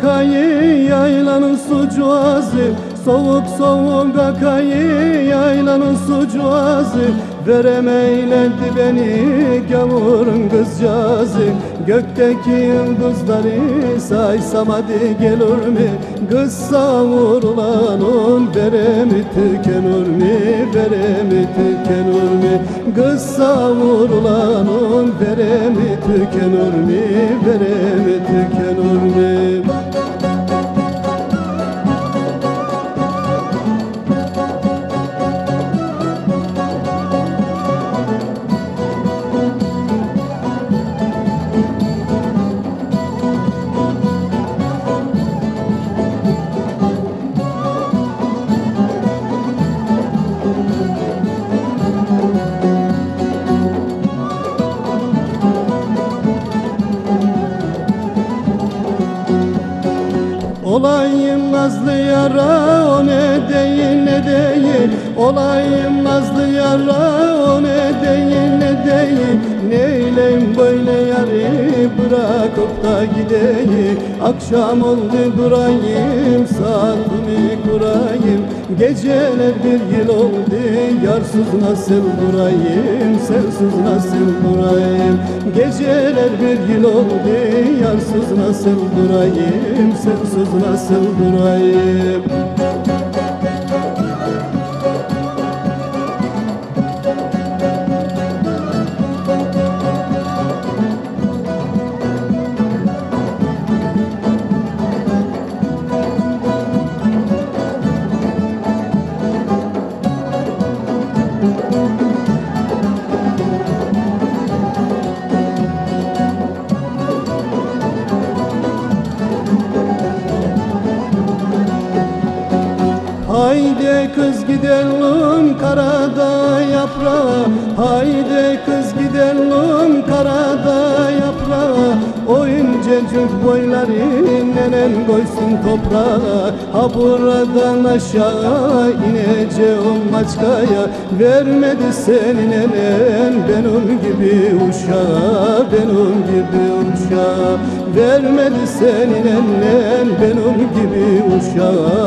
akayı yaylanın sucu azı Soğuk soğuk akayı yaylanın sucu azı Verem eyledi beni gavurun kızcağızı. Gökteki yıldızları saysam hadi gelir mi? Kız savurulan on veremi tükenir mi? Veremi tükenir mi? Kız savurulan on veremi tükenir mi? Veremi tükenir mi Olayım nazlı yara o ne değil ne değil. Olayım nazlı yara o ne değil ne değil. Neyleyim böyle yarı bırakıp da gideyim. Akşam oldu durayım saatimi kurayım. Geceler bir yıl oldu yarsız nasıl durayım Sensiz nasıl durayım? Geceler bir yıl oldu yarsız nasıl durayım Sensiz nasıl durayım Haydi kız gidelim karada yaprağa Haydi kız gidelim karada yaprağa O incecik boyları nenen koysun toprağa. Ha buradan aşağı ineceğim maçkaya. Vermedi seni nenen benim gibi uşağa Benim gibi uşağa. Vermedi seni nenen benim gibi uşağa